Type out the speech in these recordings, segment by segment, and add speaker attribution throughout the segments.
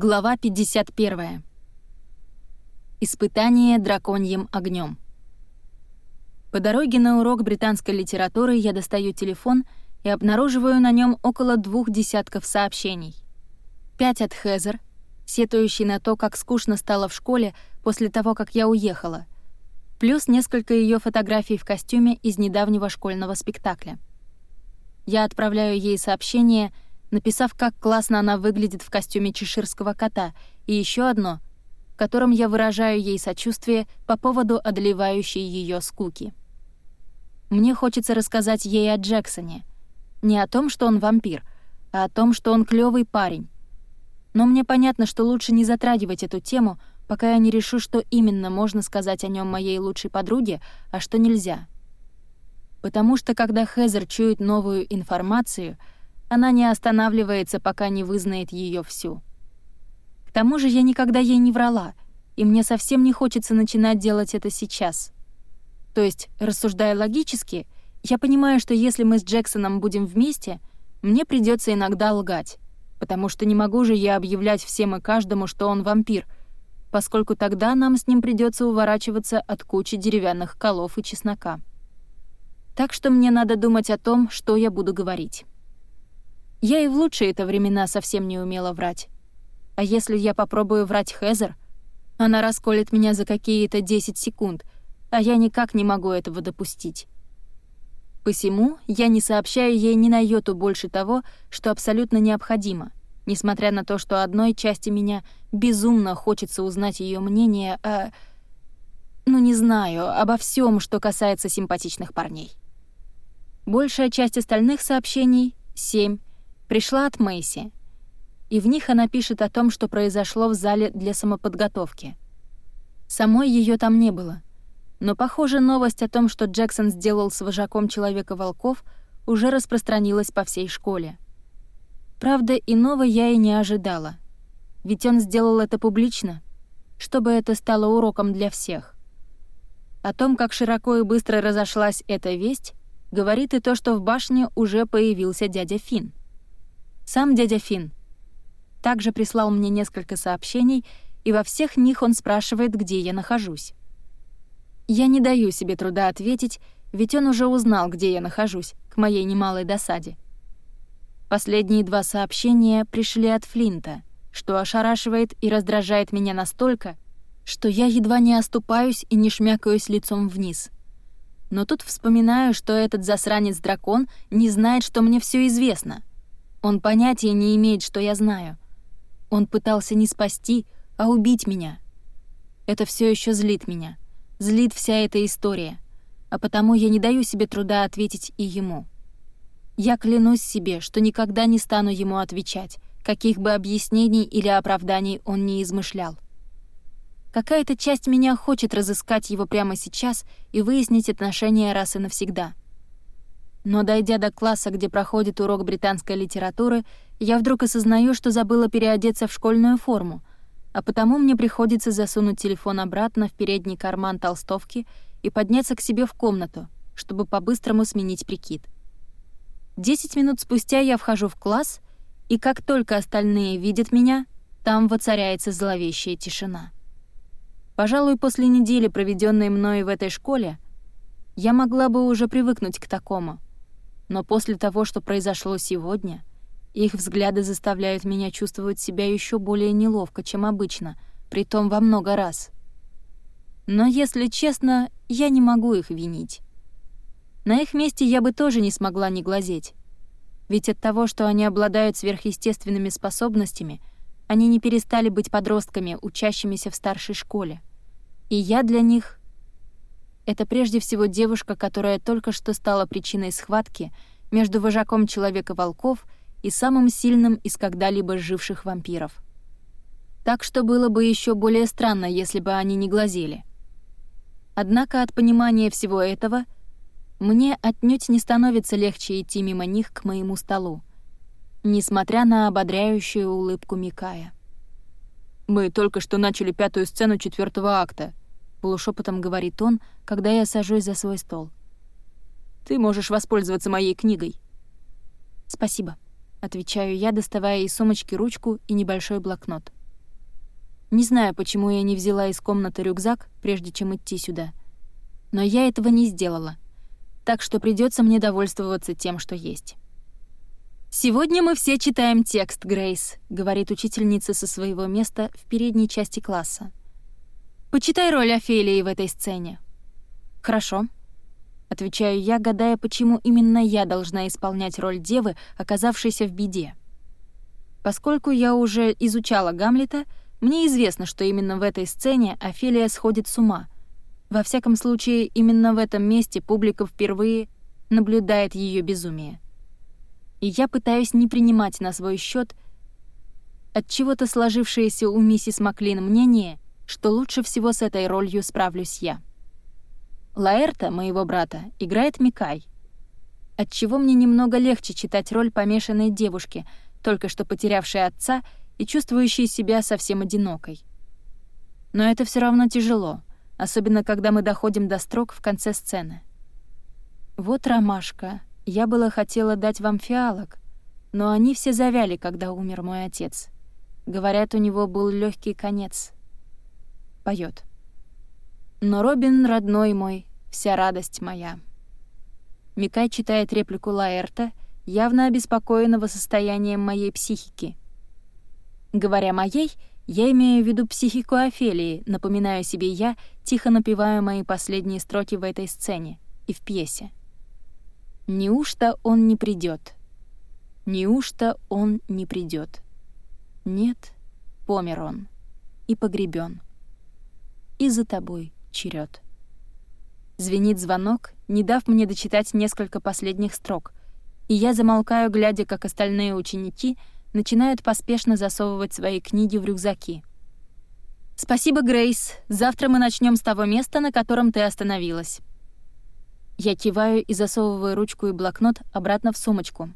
Speaker 1: Глава 51. Испытание драконьим огнем. По дороге на урок британской литературы я достаю телефон и обнаруживаю на нем около двух десятков сообщений. Пять от Хезер, сетующий на то, как скучно стало в школе после того, как я уехала, плюс несколько ее фотографий в костюме из недавнего школьного спектакля. Я отправляю ей сообщение — написав, как классно она выглядит в костюме чеширского кота, и еще одно, в котором я выражаю ей сочувствие по поводу одолевающей ее скуки. Мне хочется рассказать ей о Джексоне. Не о том, что он вампир, а о том, что он клёвый парень. Но мне понятно, что лучше не затрагивать эту тему, пока я не решу, что именно можно сказать о нем моей лучшей подруге, а что нельзя. Потому что когда Хезер чует новую информацию — она не останавливается, пока не вызнает ее всю. К тому же я никогда ей не врала, и мне совсем не хочется начинать делать это сейчас. То есть, рассуждая логически, я понимаю, что если мы с Джексоном будем вместе, мне придется иногда лгать, потому что не могу же я объявлять всем и каждому, что он вампир, поскольку тогда нам с ним придется уворачиваться от кучи деревянных колов и чеснока. Так что мне надо думать о том, что я буду говорить. Я и в лучшие-то времена совсем не умела врать. А если я попробую врать Хезер, она расколет меня за какие-то 10 секунд, а я никак не могу этого допустить. Посему я не сообщаю ей ни на йоту больше того, что абсолютно необходимо, несмотря на то, что одной части меня безумно хочется узнать ее мнение о... Ну, не знаю, обо всем, что касается симпатичных парней. Большая часть остальных сообщений — семь, пришла от Мэйси, и в них она пишет о том, что произошло в зале для самоподготовки. Самой ее там не было, но, похоже, новость о том, что Джексон сделал с вожаком Человека-волков, уже распространилась по всей школе. Правда, иного я и не ожидала, ведь он сделал это публично, чтобы это стало уроком для всех. О том, как широко и быстро разошлась эта весть, говорит и то, что в башне уже появился дядя Финн. Сам дядя Фин также прислал мне несколько сообщений, и во всех них он спрашивает, где я нахожусь. Я не даю себе труда ответить, ведь он уже узнал, где я нахожусь, к моей немалой досаде. Последние два сообщения пришли от Флинта, что ошарашивает и раздражает меня настолько, что я едва не оступаюсь и не шмякаюсь лицом вниз. Но тут вспоминаю, что этот засранец-дракон не знает, что мне все известно — он понятия не имеет, что я знаю. Он пытался не спасти, а убить меня. Это все еще злит меня. Злит вся эта история. А потому я не даю себе труда ответить и ему. Я клянусь себе, что никогда не стану ему отвечать, каких бы объяснений или оправданий он не измышлял. Какая-то часть меня хочет разыскать его прямо сейчас и выяснить отношения раз и навсегда — но дойдя до класса, где проходит урок британской литературы, я вдруг осознаю, что забыла переодеться в школьную форму, а потому мне приходится засунуть телефон обратно в передний карман толстовки и подняться к себе в комнату, чтобы по-быстрому сменить прикид. Десять минут спустя я вхожу в класс, и как только остальные видят меня, там воцаряется зловещая тишина. Пожалуй, после недели, проведенной мной в этой школе, я могла бы уже привыкнуть к такому — но после того, что произошло сегодня, их взгляды заставляют меня чувствовать себя еще более неловко, чем обычно, притом во много раз. Но, если честно, я не могу их винить. На их месте я бы тоже не смогла не глазеть. Ведь от того, что они обладают сверхъестественными способностями, они не перестали быть подростками, учащимися в старшей школе. И я для них это прежде всего девушка, которая только что стала причиной схватки между вожаком Человека-волков и самым сильным из когда-либо живших вампиров. Так что было бы еще более странно, если бы они не глазели. Однако от понимания всего этого мне отнюдь не становится легче идти мимо них к моему столу, несмотря на ободряющую улыбку Микая. «Мы только что начали пятую сцену четвертого акта», — полушепотом говорит он, когда я сажусь за свой стол. «Ты можешь воспользоваться моей книгой».
Speaker 2: «Спасибо», — отвечаю я, доставая из сумочки ручку и небольшой блокнот.
Speaker 1: Не знаю, почему я не взяла из комнаты рюкзак, прежде чем идти сюда. Но я этого не сделала. Так что придется мне довольствоваться тем, что есть. «Сегодня мы все читаем текст, Грейс», — говорит учительница со своего места в передней части класса. «Почитай роль Офелии в этой сцене». «Хорошо», — отвечаю я, гадая, почему именно я должна исполнять роль девы, оказавшейся в беде. Поскольку я уже изучала Гамлета, мне известно, что именно в этой сцене Офелия сходит с ума. Во всяком случае, именно в этом месте публика впервые наблюдает ее безумие. И я пытаюсь не принимать на свой счет от чего-то сложившееся у миссис Маклин мнение, что лучше всего с этой ролью справлюсь я. Лаэрта, моего брата, играет Микай. Отчего мне немного легче читать роль помешанной девушки, только что потерявшей отца и чувствующей себя совсем одинокой. Но это все равно тяжело, особенно когда мы доходим до строк в конце сцены. «Вот ромашка. Я было хотела дать вам фиалок, но они все завяли, когда умер мой отец. Говорят, у него был легкий конец». Поет. «Но Робин, родной мой, вся радость моя». Микай читает реплику Лаэрта, явно обеспокоенного состоянием моей психики — Говоря «моей», я имею в виду психику Офелии, напоминаю себе я, тихо напеваю мои последние строки в этой сцене и в пьесе. «Неужто он не придет? Неужто он не придет? Нет, помер он и погребен. И за тобой черед. Звенит звонок, не дав мне дочитать несколько последних строк, и я замолкаю, глядя, как остальные ученики — начинают поспешно засовывать свои книги в рюкзаки. «Спасибо, Грейс. Завтра мы начнем с того места, на котором ты остановилась». Я киваю и засовываю ручку и блокнот обратно в сумочку.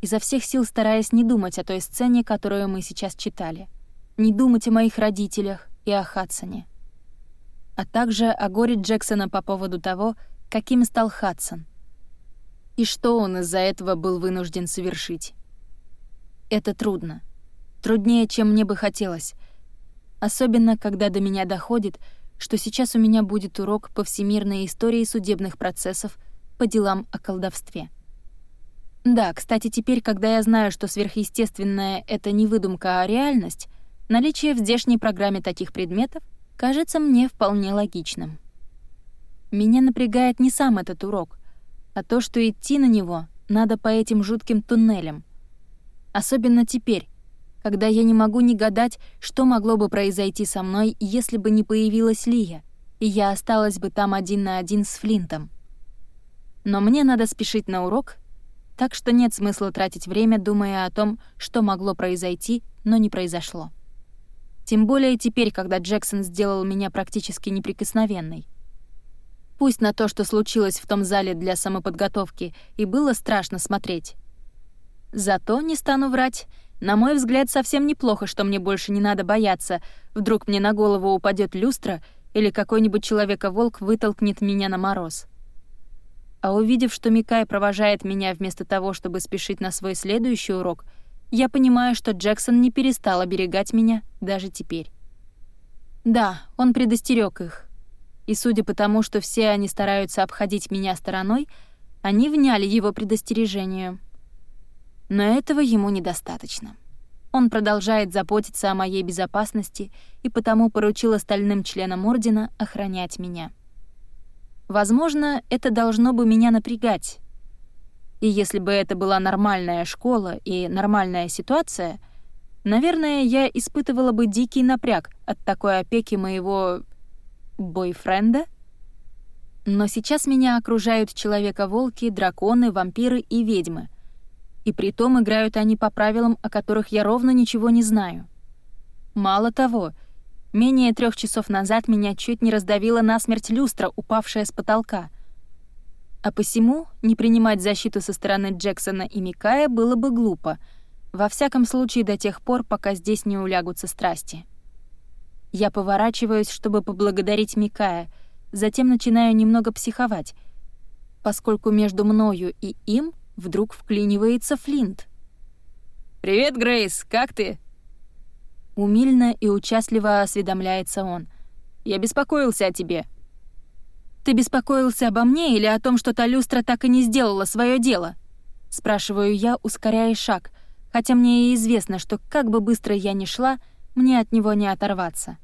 Speaker 1: Изо всех сил стараясь не думать о той сцене, которую мы сейчас читали. Не думать о моих родителях и о Хадсоне. А также о горе Джексона по поводу того, каким стал Хадсон. И что он из-за этого был вынужден совершить. Это трудно. Труднее, чем мне бы хотелось. Особенно, когда до меня доходит, что сейчас у меня будет урок по всемирной истории судебных процессов по делам о колдовстве. Да, кстати, теперь, когда я знаю, что сверхъестественное — это не выдумка, а реальность, наличие в здешней программе таких предметов кажется мне вполне логичным. Меня напрягает не сам этот урок, а то, что идти на него надо по этим жутким туннелям — Особенно теперь, когда я не могу не гадать, что могло бы произойти со мной, если бы не появилась Лия, и я осталась бы там один на один с Флинтом. Но мне надо спешить на урок, так что нет смысла тратить время, думая о том, что могло произойти, но не произошло. Тем более теперь, когда Джексон сделал меня практически неприкосновенной. Пусть на то, что случилось в том зале для самоподготовки, и было страшно смотреть, Зато, не стану врать, на мой взгляд, совсем неплохо, что мне больше не надо бояться. Вдруг мне на голову упадет люстра или какой-нибудь человека-волк вытолкнет меня на мороз. А увидев, что Микай провожает меня вместо того, чтобы спешить на свой следующий урок, я понимаю, что Джексон не перестал оберегать меня даже теперь. Да, он предостерег их. И судя по тому, что все они стараются обходить меня стороной, они вняли его предостережению — но этого ему недостаточно. Он продолжает заботиться о моей безопасности и потому поручил остальным членам Ордена охранять меня. Возможно, это должно бы меня напрягать. И если бы это была нормальная школа и нормальная ситуация, наверное, я испытывала бы дикий напряг от такой опеки моего... бойфренда? Но сейчас меня окружают человека-волки, драконы, вампиры и ведьмы, и притом играют они по правилам, о которых я ровно ничего не знаю. Мало того, менее трех часов назад меня чуть не раздавила насмерть люстра, упавшая с потолка. А посему не принимать защиту со стороны Джексона и Микая было бы глупо, во всяком случае до тех пор, пока здесь не улягутся страсти. Я поворачиваюсь, чтобы поблагодарить Микая, затем начинаю немного психовать, поскольку между мною и им — Вдруг вклинивается Флинт.
Speaker 2: «Привет, Грейс, как ты?»
Speaker 1: Умильно и участливо осведомляется он. «Я беспокоился о тебе». «Ты беспокоился обо мне или о том, что та люстра так и не сделала свое дело?» Спрашиваю я, ускоряя шаг, хотя мне и известно, что как бы быстро я ни шла, мне от него не оторваться.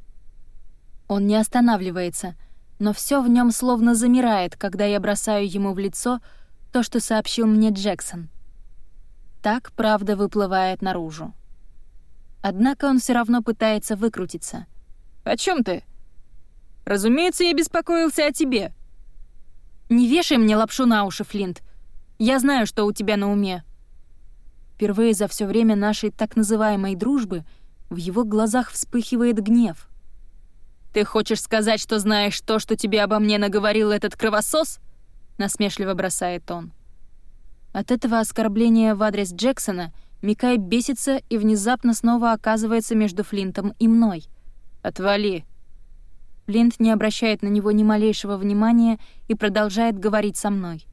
Speaker 1: Он не останавливается, но все в нем словно замирает, когда я бросаю ему в лицо то, что сообщил мне Джексон. Так правда выплывает наружу. Однако он все равно пытается выкрутиться.
Speaker 2: «О чем ты?» «Разумеется, я беспокоился о тебе».
Speaker 1: «Не вешай мне лапшу на уши, Флинт. Я знаю, что у тебя на уме». Впервые за все время нашей так называемой дружбы в его глазах вспыхивает гнев.
Speaker 2: «Ты хочешь сказать, что знаешь то, что тебе обо мне наговорил этот кровосос?» — насмешливо бросает он.
Speaker 1: От этого оскорбления в адрес Джексона Микай бесится и внезапно снова оказывается между Флинтом и мной.
Speaker 2: «Отвали!»
Speaker 1: Флинт не обращает на него ни малейшего внимания и продолжает говорить со мной.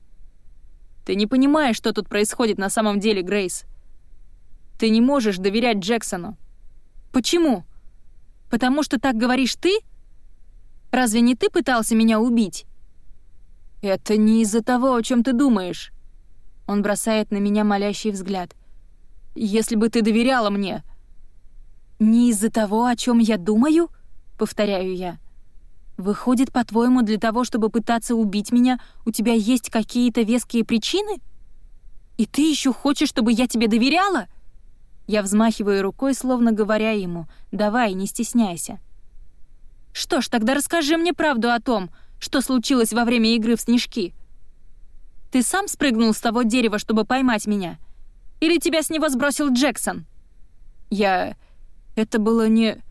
Speaker 2: «Ты не понимаешь, что тут происходит на самом деле, Грейс. Ты не можешь доверять Джексону».
Speaker 1: «Почему? Потому что так говоришь ты? Разве не ты пытался меня убить?»
Speaker 2: «Это не из-за того, о чем ты думаешь.
Speaker 1: Он бросает на меня молящий взгляд.
Speaker 2: «Если бы ты доверяла мне!»
Speaker 1: «Не из-за того, о чем я думаю?» — повторяю я. «Выходит, по-твоему, для того, чтобы пытаться убить меня, у тебя есть какие-то веские причины? И ты еще хочешь, чтобы я тебе доверяла?» Я взмахиваю рукой, словно говоря ему «давай, не стесняйся». «Что ж, тогда расскажи мне правду о том, что случилось во время игры в снежки», ты сам спрыгнул с того дерева, чтобы поймать меня? Или тебя с него сбросил Джексон?»
Speaker 2: «Я... Это было не...»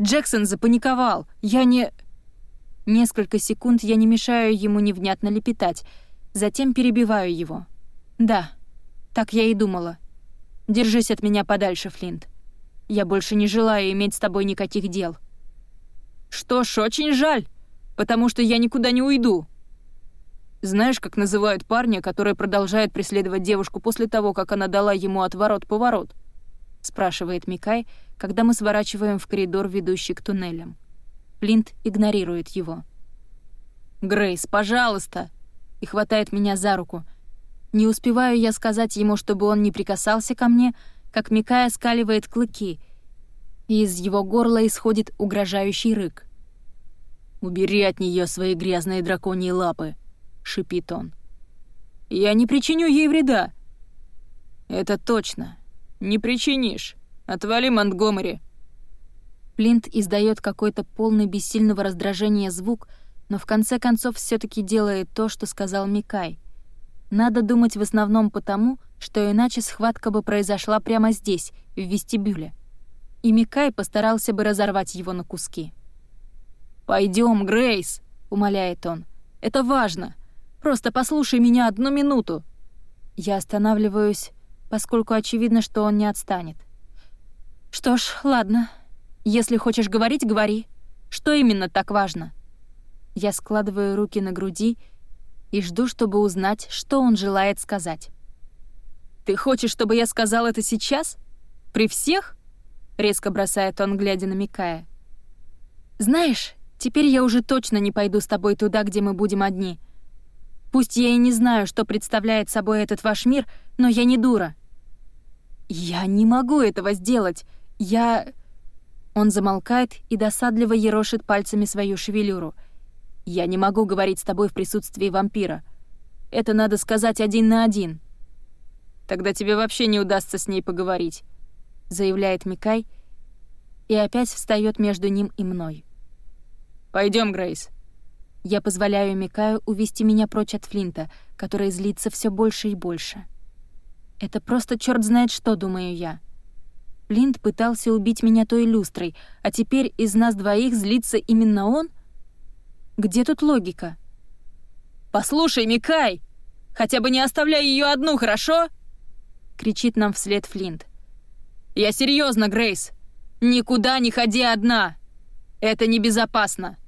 Speaker 2: Джексон запаниковал. Я не...
Speaker 1: Несколько секунд я не мешаю ему невнятно лепетать, затем перебиваю его. «Да, так я и думала. Держись от меня подальше, Флинт. Я больше не желаю иметь с тобой никаких дел».
Speaker 2: «Что ж, очень жаль, потому что я никуда не уйду», знаешь, как называют парня, который продолжает преследовать девушку после того, как она дала ему отворот-поворот?» — спрашивает Микай, когда мы сворачиваем в коридор, ведущий к туннелям. Флинт игнорирует его.
Speaker 1: «Грейс, пожалуйста!» и хватает меня за руку. Не успеваю я сказать ему, чтобы он не прикасался ко мне, как Микай скаливает клыки, и из его горла исходит угрожающий рык.
Speaker 2: «Убери от нее свои грязные драконьи лапы!» — шипит он. «Я не причиню ей вреда». «Это точно. Не причинишь. Отвали, Монтгомери».
Speaker 1: Плинт издает какой-то полный бессильного раздражения звук, но в конце концов все таки делает то, что сказал Микай. Надо думать в основном потому, что иначе схватка бы произошла прямо здесь, в вестибюле. И Микай постарался бы разорвать его на куски.
Speaker 2: Пойдем, Грейс!» — умоляет он. «Это важно. Просто послушай меня одну минуту».
Speaker 1: Я останавливаюсь, поскольку очевидно, что он не отстанет. «Что ж, ладно. Если хочешь говорить, говори. Что именно так важно?» Я складываю руки на груди и жду, чтобы узнать, что он желает сказать.
Speaker 2: «Ты хочешь, чтобы я сказал это сейчас? При всех?» — резко бросает он, глядя на Микая.
Speaker 1: «Знаешь, теперь я уже точно не пойду с тобой туда, где мы будем одни», Пусть я и не знаю, что представляет собой этот ваш мир, но я не дура. Я не могу этого сделать. Я... Он замолкает и досадливо ерошит пальцами свою шевелюру. Я не могу говорить с тобой в присутствии вампира. Это надо сказать один на один.
Speaker 2: Тогда тебе вообще не удастся с ней поговорить,
Speaker 1: заявляет Микай и опять встает между ним и мной.
Speaker 2: Пойдем, Грейс.
Speaker 1: Я позволяю Микаю увести меня прочь от Флинта, который злится все больше и больше. Это просто черт знает что, думаю я. Флинт пытался убить меня той люстрой, а теперь из нас двоих злится именно он? Где тут логика?
Speaker 2: «Послушай, Микай! Хотя бы не оставляй ее одну, хорошо?» — кричит нам вслед Флинт. «Я серьезно, Грейс! Никуда не ходи одна! Это небезопасно!»